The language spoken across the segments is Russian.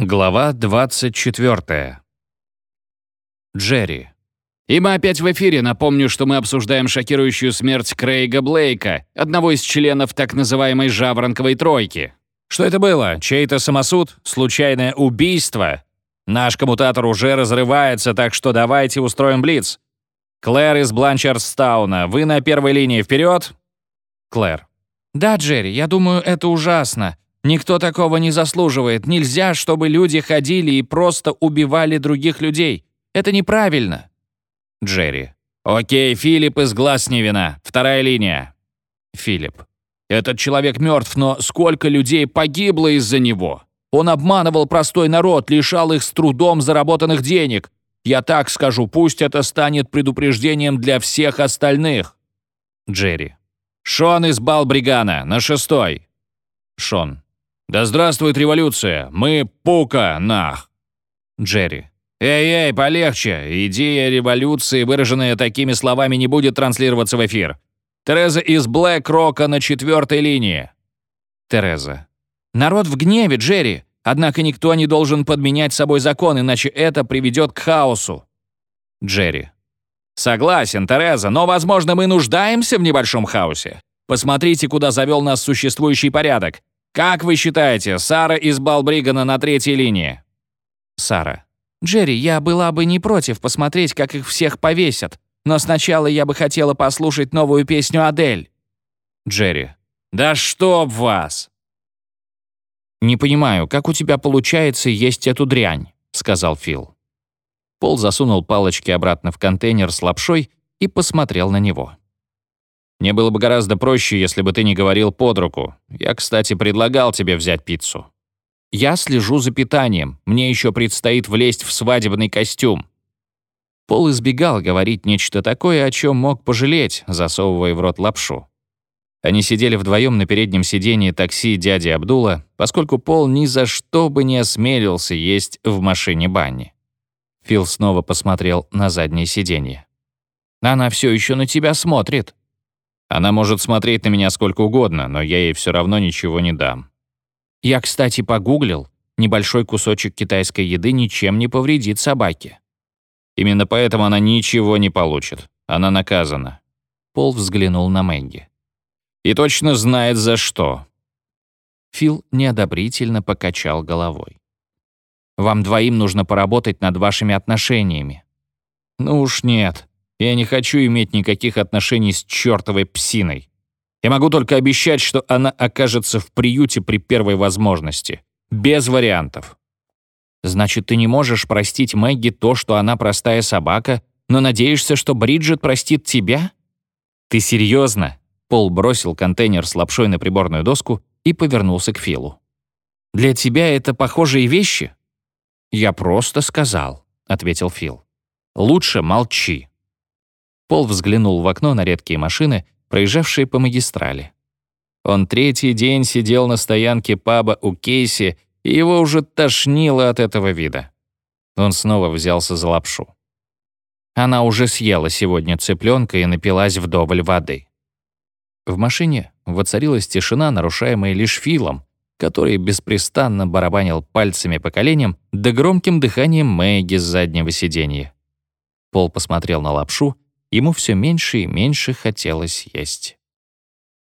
Глава 24. Джерри. И мы опять в эфире. Напомню, что мы обсуждаем шокирующую смерть Крейга Блейка, одного из членов так называемой «Жаворонковой тройки». Что это было? Чей-то самосуд? Случайное убийство? Наш коммутатор уже разрывается, так что давайте устроим блиц. Клэр из Бланчардстауна, вы на первой линии вперед? Клэр. Да, Джерри, я думаю, это ужасно. Никто такого не заслуживает. Нельзя, чтобы люди ходили и просто убивали других людей. Это неправильно. Джерри. Окей, Филипп из глаз не вина. Вторая линия. Филипп. Этот человек мертв, но сколько людей погибло из-за него? Он обманывал простой народ, лишал их с трудом заработанных денег. Я так скажу, пусть это станет предупреждением для всех остальных. Джерри. Шон из Балбригана, на шестой. Шон. «Да здравствует революция! Мы Пука, нах!» Джерри. «Эй-эй, полегче! Идея революции, выраженная такими словами, не будет транслироваться в эфир. Тереза из Блэк Рока на четвертой линии». Тереза. «Народ в гневе, Джерри. Однако никто не должен подменять собой закон, иначе это приведет к хаосу». Джерри. «Согласен, Тереза, но, возможно, мы нуждаемся в небольшом хаосе. Посмотрите, куда завел нас существующий порядок. «Как вы считаете, Сара из Балбригана на третьей линии?» Сара. «Джерри, я была бы не против посмотреть, как их всех повесят, но сначала я бы хотела послушать новую песню Адель». Джерри. «Да чтоб вас!» «Не понимаю, как у тебя получается есть эту дрянь», — сказал Фил. Пол засунул палочки обратно в контейнер с лапшой и посмотрел на него. Мне было бы гораздо проще, если бы ты не говорил под руку. Я, кстати, предлагал тебе взять пиццу. Я слежу за питанием. Мне еще предстоит влезть в свадебный костюм. Пол избегал говорить нечто такое, о чем мог пожалеть, засовывая в рот лапшу. Они сидели вдвоем на переднем сидении такси дяди Абдула, поскольку Пол ни за что бы не осмелился есть в машине Банни. Фил снова посмотрел на заднее сиденье. «Она все еще на тебя смотрит», она может смотреть на меня сколько угодно, но я ей все равно ничего не дам. Я, кстати, погуглил. Небольшой кусочек китайской еды ничем не повредит собаке. Именно поэтому она ничего не получит. Она наказана. Пол взглянул на Мэгги. И точно знает, за что. Фил неодобрительно покачал головой. «Вам двоим нужно поработать над вашими отношениями». «Ну уж нет. Я не хочу иметь никаких отношений с чертовой псиной. Я могу только обещать, что она окажется в приюте при первой возможности. Без вариантов. Значит, ты не можешь простить Мэгги то, что она простая собака, но надеешься, что Бриджит простит тебя? Ты серьезно? Пол бросил контейнер с лапшой на приборную доску и повернулся к Филу. «Для тебя это похожие вещи?» «Я просто сказал», — ответил Фил. «Лучше молчи». Пол взглянул в окно на редкие машины, проезжавшие по магистрали. Он третий день сидел на стоянке паба у Кейси, и его уже тошнило от этого вида. Он снова взялся за лапшу. Она уже съела сегодня цыпленка и напилась вдоволь воды. В машине воцарилась тишина, нарушаемая лишь Филом, который беспрестанно барабанил пальцами по коленям да громким дыханием Мэгги с заднего сиденья. Пол посмотрел на лапшу ему все меньше и меньше хотелось есть.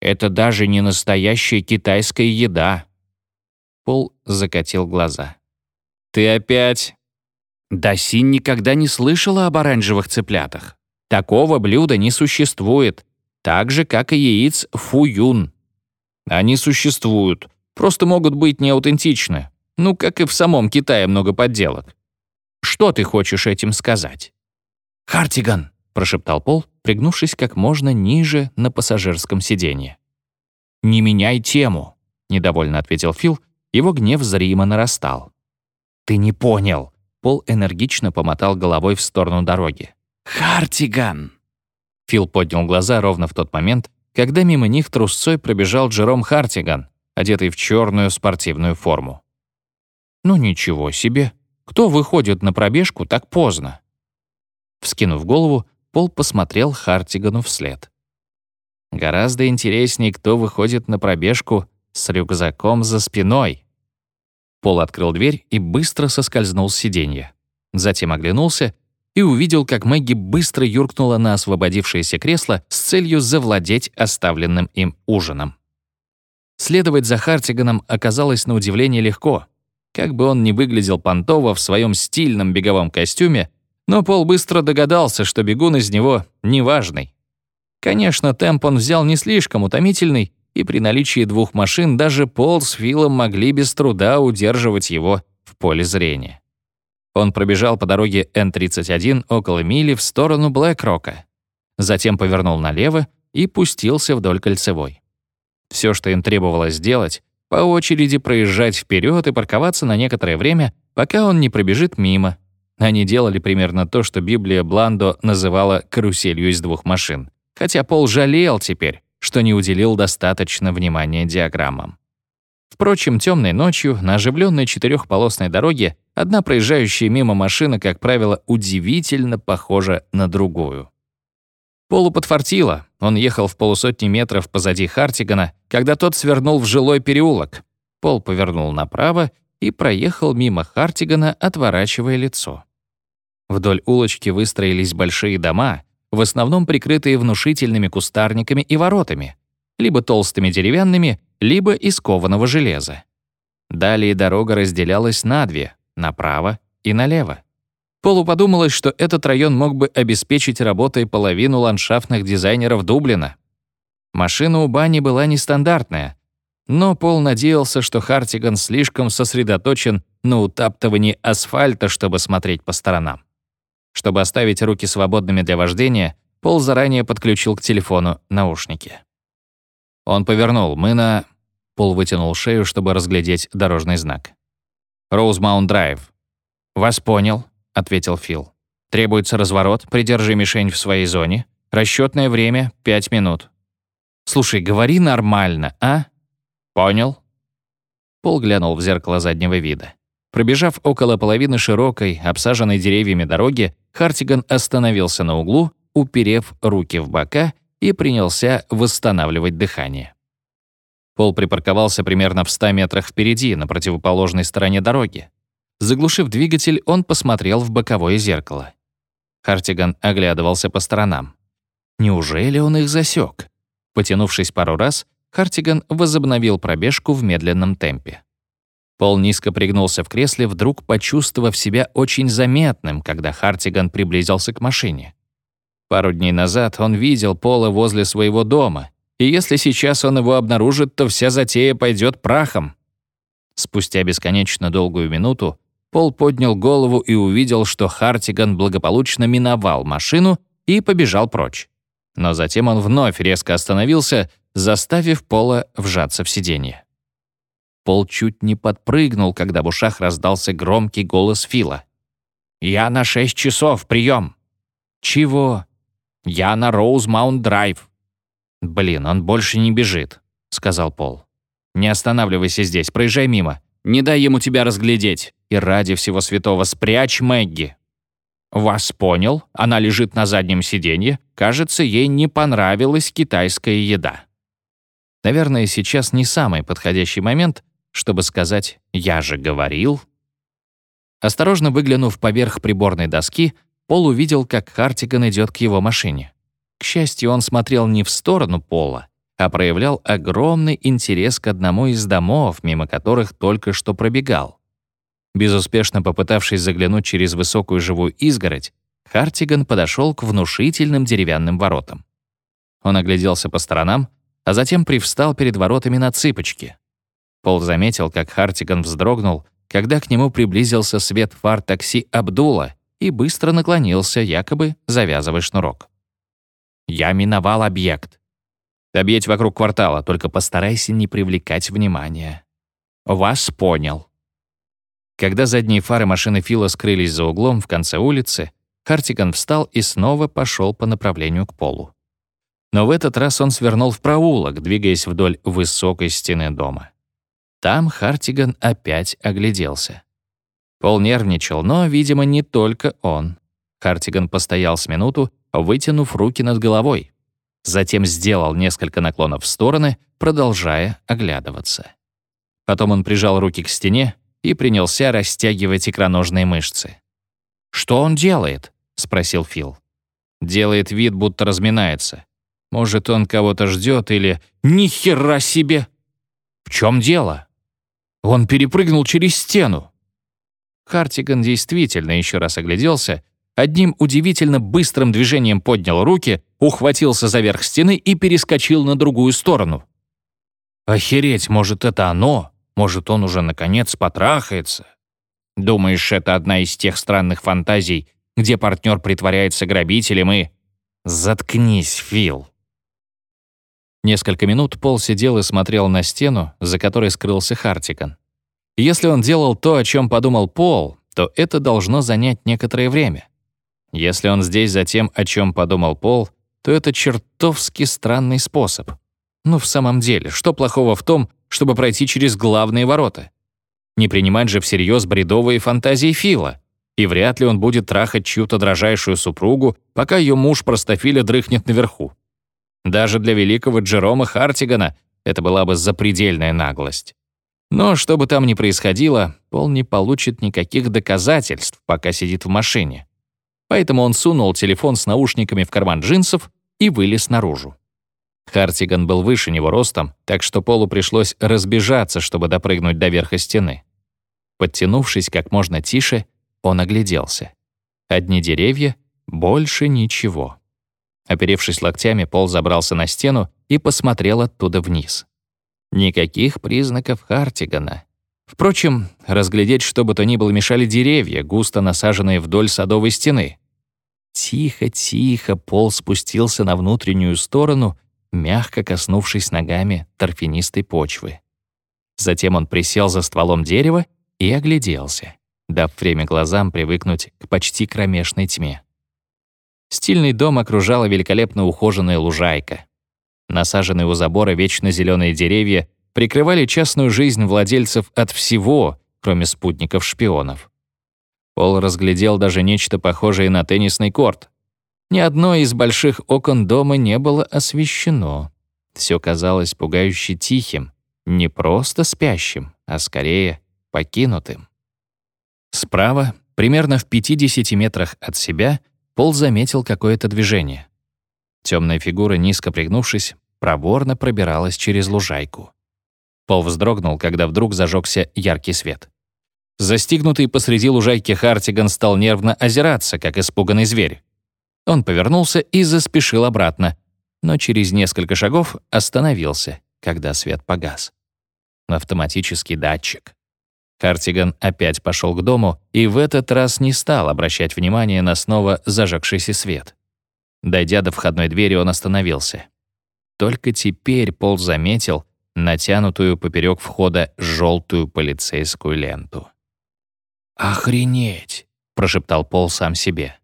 «Это даже не настоящая китайская еда!» Пол закатил глаза. «Ты опять...» Даси никогда не слышала об оранжевых цыплятах. Такого блюда не существует, так же, как и яиц фуюн. Они существуют, просто могут быть неаутентичны. Ну, как и в самом Китае много подделок. Что ты хочешь этим сказать? «Хартиган!» — прошептал Пол, пригнувшись как можно ниже на пассажирском сиденье. «Не меняй тему», — недовольно ответил Фил. Его гнев зримо нарастал. «Ты не понял». Пол энергично помотал головой в сторону дороги. «Хартиган!» Фил поднял глаза ровно в тот момент, когда мимо них трусцой пробежал Джером Хартиган, одетый в черную спортивную форму. «Ну ничего себе! Кто выходит на пробежку так поздно?» Вскинув голову, Пол посмотрел Хартигану вслед. Гораздо интереснее, кто выходит на пробежку с рюкзаком за спиной. Пол открыл дверь и быстро соскользнул с сиденья. Затем оглянулся и увидел, как Мэгги быстро юркнула на освободившееся кресло с целью завладеть оставленным им ужином. Следовать за Хартиганом оказалось на удивление легко. Как бы он ни выглядел понтово в своем стильном беговом костюме, но Пол быстро догадался, что бегун из него неважный. Конечно, темп он взял не слишком утомительный, и при наличии двух машин даже Пол с Филом могли без труда удерживать его в поле зрения. Он пробежал по дороге Н-31 около мили в сторону Блэк-Рока. Затем повернул налево и пустился вдоль кольцевой. Все, что им требовалось сделать, по очереди проезжать вперед и парковаться на некоторое время, пока он не пробежит мимо. Они делали примерно то, что Библия Бландо называла «каруселью из двух машин». Хотя Пол жалел теперь, что не уделил достаточно внимания диаграммам. Впрочем, темной ночью на оживленной четырехполосной дороге одна проезжающая мимо машина, как правило, удивительно похожа на другую. Полу подфартило. Он ехал в полусотни метров позади Хартигана, когда тот свернул в жилой переулок. Пол повернул направо и проехал мимо Хартигана, отворачивая лицо. Вдоль улочки выстроились большие дома, в основном прикрытые внушительными кустарниками и воротами, либо толстыми деревянными, либо из кованого железа. Далее дорога разделялась на две — направо и налево. Полу подумалось, что этот район мог бы обеспечить работой половину ландшафтных дизайнеров Дублина. Машина у Бани была нестандартная, но Пол надеялся, что Хартиган слишком сосредоточен на утаптывании асфальта, чтобы смотреть по сторонам. Чтобы оставить руки свободными для вождения, Пол заранее подключил к телефону наушники. Он повернул. Мы на... Пол вытянул шею, чтобы разглядеть дорожный знак. «Роузмаунт Драйв». «Вас понял», — ответил Фил. «Требуется разворот, придержи мишень в своей зоне. Расчетное время — пять минут». «Слушай, говори нормально, а?» «Понял». Пол глянул в зеркало заднего вида. Пробежав около половины широкой, обсаженной деревьями дороги, Хартиган остановился на углу, уперев руки в бока и принялся восстанавливать дыхание. Пол припарковался примерно в 100 метрах впереди, на противоположной стороне дороги. Заглушив двигатель, он посмотрел в боковое зеркало. Хартиган оглядывался по сторонам. Неужели он их засек? Потянувшись пару раз, Хартиган возобновил пробежку в медленном темпе. Пол низко пригнулся в кресле, вдруг почувствовав себя очень заметным, когда Хартиган приблизился к машине. Пару дней назад он видел Пола возле своего дома, и если сейчас он его обнаружит, то вся затея пойдет прахом. Спустя бесконечно долгую минуту Пол поднял голову и увидел, что Хартиган благополучно миновал машину и побежал прочь. Но затем он вновь резко остановился, заставив Пола вжаться в сиденье. Пол чуть не подпрыгнул, когда в ушах раздался громкий голос Фила. «Я на шесть часов, прием!» «Чего?» «Я на Роузмаунт-Драйв». «Блин, он больше не бежит», — сказал Пол. «Не останавливайся здесь, проезжай мимо. Не дай ему тебя разглядеть. И ради всего святого спрячь Мэгги». «Вас понял. Она лежит на заднем сиденье. Кажется, ей не понравилась китайская еда». Наверное, сейчас не самый подходящий момент, чтобы сказать «я же говорил». Осторожно выглянув поверх приборной доски, Пол увидел, как Хартиган идет к его машине. К счастью, он смотрел не в сторону Пола, а проявлял огромный интерес к одному из домов, мимо которых только что пробегал. Безуспешно попытавшись заглянуть через высокую живую изгородь, Хартиган подошел к внушительным деревянным воротам. Он огляделся по сторонам, а затем привстал перед воротами на цыпочки. Пол заметил, как Хартиган вздрогнул, когда к нему приблизился свет фар такси Абдула и быстро наклонился, якобы завязывая шнурок. «Я миновал объект. Объедь вокруг квартала, только постарайся не привлекать внимания. Вас понял». Когда задние фары машины Фила скрылись за углом в конце улицы, Хартиган встал и снова пошел по направлению к полу. Но в этот раз он свернул в проулок, двигаясь вдоль высокой стены дома. Там Хартиган опять огляделся. Пол нервничал, но, видимо, не только он. Хартиган постоял с минуту, вытянув руки над головой. Затем сделал несколько наклонов в стороны, продолжая оглядываться. Потом он прижал руки к стене и принялся растягивать икроножные мышцы. «Что он делает?» — спросил Фил. Делает вид, будто разминается. Может, он кого-то ждет или... «Ни хера себе!» «В чем дело?» «Он перепрыгнул через стену». Хартиган действительно еще раз огляделся, одним удивительно быстрым движением поднял руки, ухватился за верх стены и перескочил на другую сторону. «Охереть, может, это оно? Может, он уже, наконец, потрахается?» «Думаешь, это одна из тех странных фантазий, где партнер притворяется грабителем и...» «Заткнись, Фил!» Несколько минут Пол сидел и смотрел на стену, за которой скрылся Хартиган. Если он делал то, о чем подумал Пол, то это должно занять некоторое время. Если он здесь за тем, о чем подумал Пол, то это чертовски странный способ. Ну, в самом деле, что плохого в том, чтобы пройти через главные ворота? Не принимать же всерьез бредовые фантазии Фила. И вряд ли он будет трахать чью-то дрожайшую супругу, пока ее муж простофиля дрыхнет наверху. Даже для великого Джерома Хартигана это была бы запредельная наглость. Но что бы там ни происходило, Пол не получит никаких доказательств, пока сидит в машине. Поэтому он сунул телефон с наушниками в карман джинсов и вылез наружу. Хартиган был выше него ростом, так что Полу пришлось разбежаться, чтобы допрыгнуть до верха стены. Подтянувшись как можно тише, он огляделся. Одни деревья, больше ничего. Оперевшись локтями, Пол забрался на стену и посмотрел оттуда вниз. Никаких признаков Хартигана. Впрочем, разглядеть что бы то ни было мешали деревья, густо насаженные вдоль садовой стены. Тихо-тихо Пол спустился на внутреннюю сторону, мягко коснувшись ногами торфянистой почвы. Затем он присел за стволом дерева и огляделся, дав время глазам привыкнуть к почти кромешной тьме. Стильный дом окружала великолепно ухоженная лужайка. Насаженные у забора вечно зеленые деревья прикрывали частную жизнь владельцев от всего, кроме спутников-шпионов. Пол разглядел даже нечто похожее на теннисный корт. Ни одно из больших окон дома не было освещено. Все казалось пугающе тихим, не просто спящим, а скорее покинутым. Справа, примерно в 50 метрах от себя, Пол заметил какое-то движение. Темная фигура, низко пригнувшись, проворно пробиралась через лужайку. Пол вздрогнул, когда вдруг зажегся яркий свет. Застигнутый посреди лужайки Хартиган стал нервно озираться, как испуганный зверь. Он повернулся и заспешил обратно, но через несколько шагов остановился, когда свет погас. Автоматический датчик. Хартиган опять пошел к дому и в этот раз не стал обращать внимание на снова зажегшийся свет. Дойдя до входной двери, он остановился. Только теперь Пол заметил натянутую поперек входа желтую полицейскую ленту. «Охренеть!» — прошептал Пол сам себе.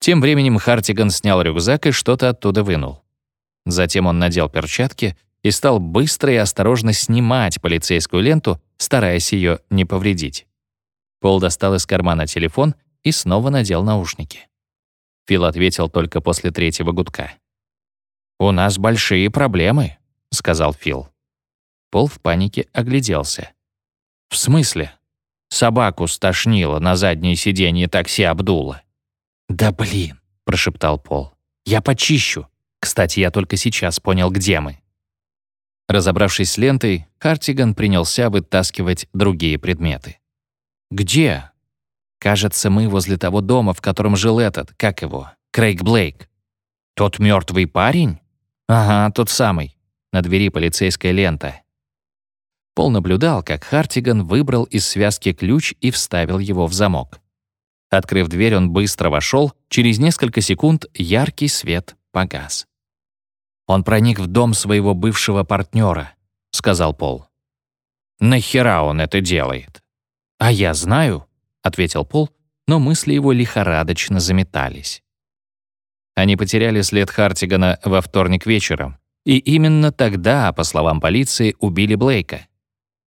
Тем временем Хартиган снял рюкзак и что-то оттуда вынул. Затем он надел перчатки и стал быстро и осторожно снимать полицейскую ленту, стараясь ее не повредить. Пол достал из кармана телефон и снова надел наушники. Фил ответил только после третьего гудка. «У нас большие проблемы», — сказал Фил. Пол в панике огляделся. «В смысле?» Собаку стошнило на заднее сиденье такси Абдула. «Да блин», — прошептал Пол. «Я почищу. Кстати, я только сейчас понял, где мы». Разобравшись с лентой, Хартиган принялся вытаскивать другие предметы. «Где?» «Кажется, мы возле того дома, в котором жил этот, как его, Крейг Блейк». «Тот мертвый парень?» «Ага, тот самый. На двери полицейская лента». Пол наблюдал, как Хартиган выбрал из связки ключ и вставил его в замок. Открыв дверь, он быстро вошел, через несколько секунд яркий свет погас. «Он проник в дом своего бывшего партнера», — сказал Пол. «Нахера он это делает?» «А я знаю», — ответил Пол, но мысли его лихорадочно заметались. Они потеряли след Хартигана во вторник вечером, и именно тогда, по словам полиции, убили Блейка.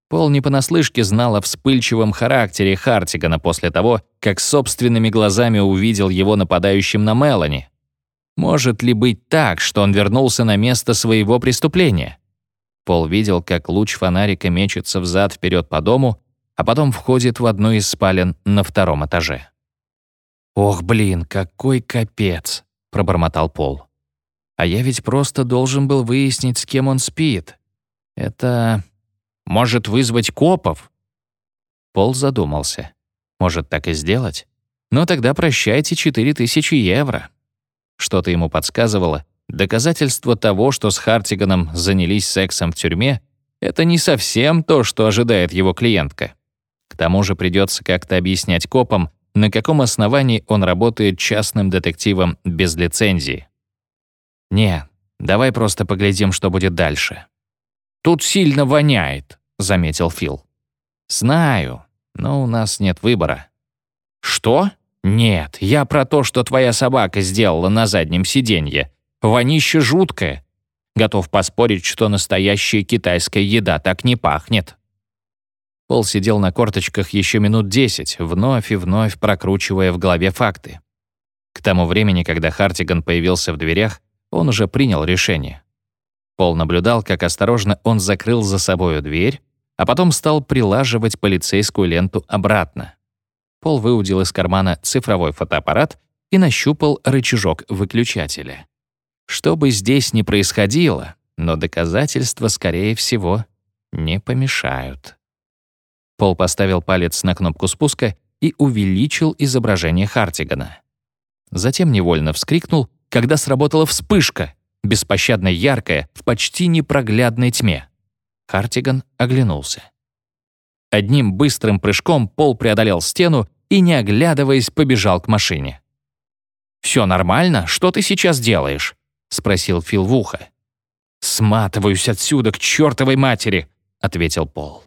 Пол не понаслышке знал о вспыльчивом характере Хартигана после того, как собственными глазами увидел его нападающим на Мелани. Может ли быть так, что он вернулся на место своего преступления? Пол видел, как луч фонарика мечется взад вперед по дому, а потом входит в одну из спален на втором этаже. «Ох, блин, какой капец!» — пробормотал Пол. «А я ведь просто должен был выяснить, с кем он спит. Это... может вызвать копов?» Пол задумался. «Может, так и сделать? Но тогда прощайте 4000 евро». Что-то ему подсказывало, доказательство того, что с Хартиганом занялись сексом в тюрьме, это не совсем то, что ожидает его клиентка. К тому же придется как-то объяснять копам, на каком основании он работает частным детективом без лицензии. «Не, давай просто поглядим, что будет дальше». «Тут сильно воняет», — заметил Фил. «Знаю, но у нас нет выбора». «Что? Нет, я про то, что твоя собака сделала на заднем сиденье. Вонище жуткое. Готов поспорить, что настоящая китайская еда так не пахнет». Пол сидел на корточках еще минут десять, вновь и вновь прокручивая в голове факты. К тому времени, когда Хартиган появился в дверях, он уже принял решение. Пол наблюдал, как осторожно он закрыл за собою дверь, а потом стал прилаживать полицейскую ленту обратно. Пол выудил из кармана цифровой фотоаппарат и нащупал рычажок выключателя. Что бы здесь ни происходило, но доказательства, скорее всего, не помешают. Пол поставил палец на кнопку спуска и увеличил изображение Хартигана. Затем невольно вскрикнул, когда сработала вспышка, беспощадно яркая, в почти непроглядной тьме. Хартиган оглянулся. Одним быстрым прыжком Пол преодолел стену и, не оглядываясь, побежал к машине. «Все нормально? Что ты сейчас делаешь?» — спросил Фил в ухо. «Сматываюсь отсюда к чертовой матери», — ответил Пол.